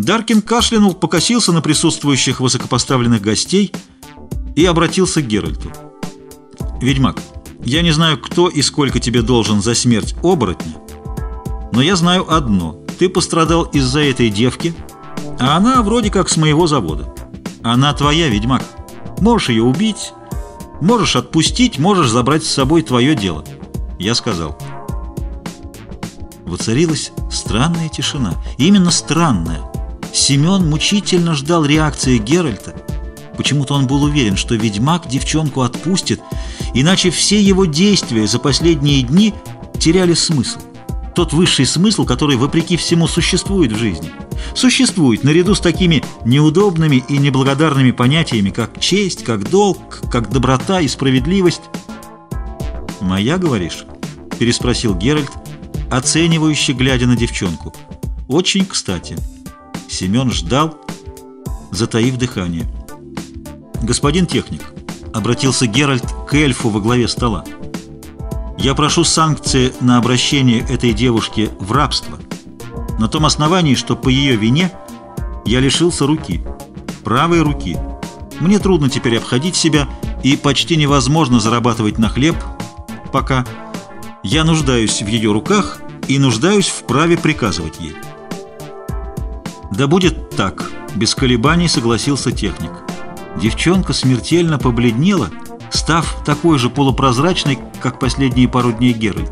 Даркин кашлянул, покосился на присутствующих высокопоставленных гостей и обратился к Геральту. «Ведьмак, я не знаю, кто и сколько тебе должен за смерть оборотня, но я знаю одно. Ты пострадал из-за этой девки, а она вроде как с моего завода. Она твоя, ведьмак. Можешь ее убить, можешь отпустить, можешь забрать с собой твое дело». Я сказал. Воцарилась странная тишина. Именно странная. Семен мучительно ждал реакции Геральта. Почему-то он был уверен, что ведьмак девчонку отпустит, иначе все его действия за последние дни теряли смысл. Тот высший смысл, который, вопреки всему, существует в жизни. Существует наряду с такими неудобными и неблагодарными понятиями, как честь, как долг, как доброта и справедливость. «Моя, говоришь?» – переспросил Геральт, оценивающе глядя на девчонку. «Очень кстати». Семен ждал, затаив дыхание. «Господин техник», — обратился Геральт к эльфу во главе стола, «я прошу санкции на обращение этой девушки в рабство, на том основании, что по ее вине я лишился руки, правой руки. Мне трудно теперь обходить себя и почти невозможно зарабатывать на хлеб, пока я нуждаюсь в ее руках и нуждаюсь в праве приказывать ей». «Да будет так», — без колебаний согласился техник. Девчонка смертельно побледнела, став такой же полупрозрачной, как последние пару дней Геральт.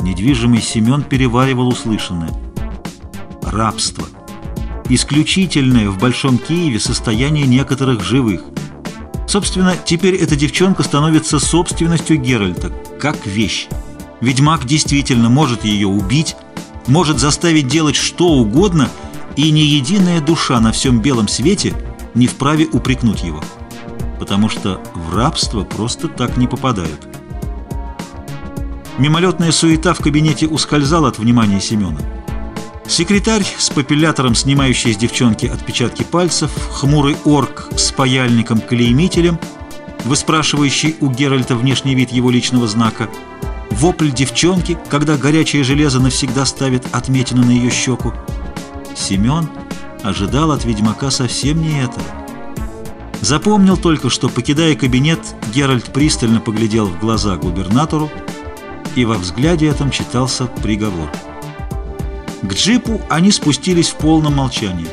Недвижимый Семен переваривал услышанное. Рабство. Исключительное в Большом Киеве состояние некоторых живых. Собственно, теперь эта девчонка становится собственностью Геральта, как вещь. Ведьмак действительно может ее убить, может заставить делать что угодно — и ни единая душа на всем белом свете не вправе упрекнуть его, потому что в рабство просто так не попадают. Мимолетная суета в кабинете ускользала от внимания Семена. Секретарь с папиллятором, снимающий с девчонки отпечатки пальцев, хмурый орк с паяльником-клеймителем, выспрашивающий у Геральта внешний вид его личного знака, вопль девчонки, когда горячее железо навсегда ставит отметину на ее щеку, Семен ожидал от ведьмака совсем не этого. Запомнил только, что, покидая кабинет, Геральт пристально поглядел в глаза губернатору, и во взгляде этом читался приговор. К джипу они спустились в полном молчании.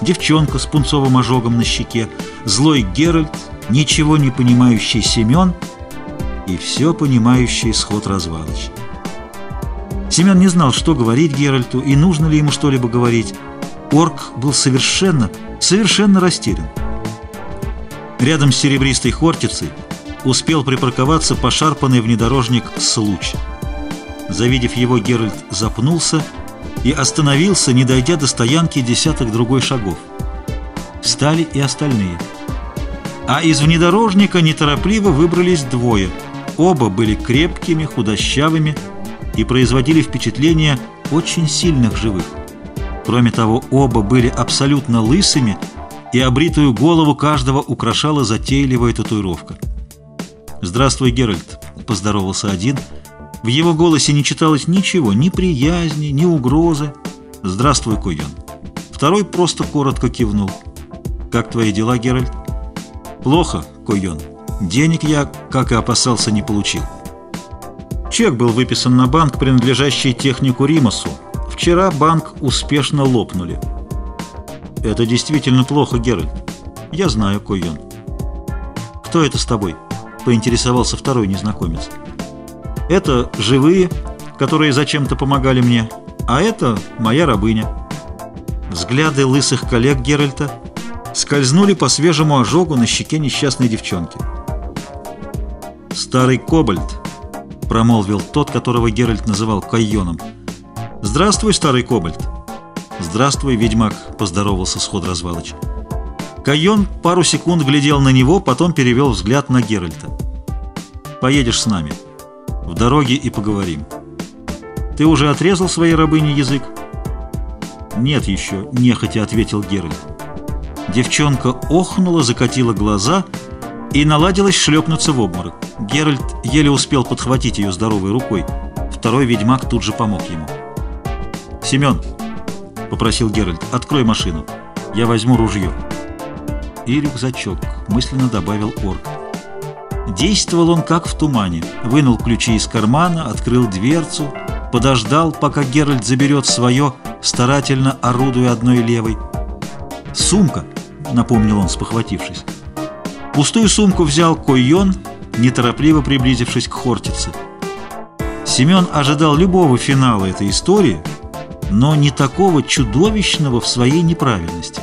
Девчонка с пунцовым ожогом на щеке, злой Геральт, ничего не понимающий Семен и все понимающий сход развалыч. Семен не знал, что говорить Геральту и нужно ли ему что-либо говорить. Орк был совершенно, совершенно растерян. Рядом с серебристой хортицей успел припарковаться пошарпанный внедорожник «Случ». Завидев его, Геральт запнулся и остановился, не дойдя до стоянки десяток другой шагов. Встали и остальные. А из внедорожника неторопливо выбрались двое. Оба были крепкими, худощавыми, и производили впечатление очень сильных живых. Кроме того, оба были абсолютно лысыми, и обритую голову каждого украшала затейливая татуировка. «Здравствуй, Геральт», — поздоровался один. В его голосе не читалось ничего, ни приязни, ни угрозы. «Здравствуй, Койон». Второй просто коротко кивнул. «Как твои дела, Геральт?» «Плохо, Койон. Денег я, как и опасался, не получил». Чек был выписан на банк, принадлежащий технику Римасу. Вчера банк успешно лопнули. Это действительно плохо, Геральт. Я знаю, Койон. Кто это с тобой? Поинтересовался второй незнакомец. Это живые, которые зачем-то помогали мне, а это моя рабыня. Взгляды лысых коллег Геральта скользнули по свежему ожогу на щеке несчастной девчонки. Старый кобальт — промолвил тот, которого Геральт называл Кайоном. «Здравствуй, старый кобальт!» «Здравствуй, ведьмак!» — поздоровался сход развалыч. Кайон пару секунд глядел на него, потом перевел взгляд на Геральта. «Поедешь с нами. В дороге и поговорим. Ты уже отрезал своей рабыне язык?» «Нет еще», — нехотя ответил Геральт. Девчонка охнула, закатила глаза — и наладилось шлепнуться в обморок. Геральт еле успел подхватить ее здоровой рукой. Второй ведьмак тут же помог ему. «Семен, — попросил Геральт. «Открой машину. Я возьму ружье». «И рюкзачок», — мысленно добавил орк. Действовал он как в тумане. Вынул ключи из кармана, открыл дверцу, подождал, пока Геральт заберет свое, старательно орудуя одной левой. «Сумка», — напомнил он, спохватившись. Пустую сумку взял Койон, неторопливо приблизившись к Хортице. Семен ожидал любого финала этой истории — но не такого чудовищного в своей неправильности.